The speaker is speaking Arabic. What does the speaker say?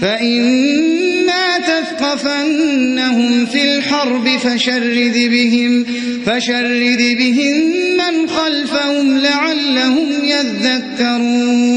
فإما تثقفنهم في الحرب فشرد بهم فشرد بهم من خلفهم لعلهم يذكرون.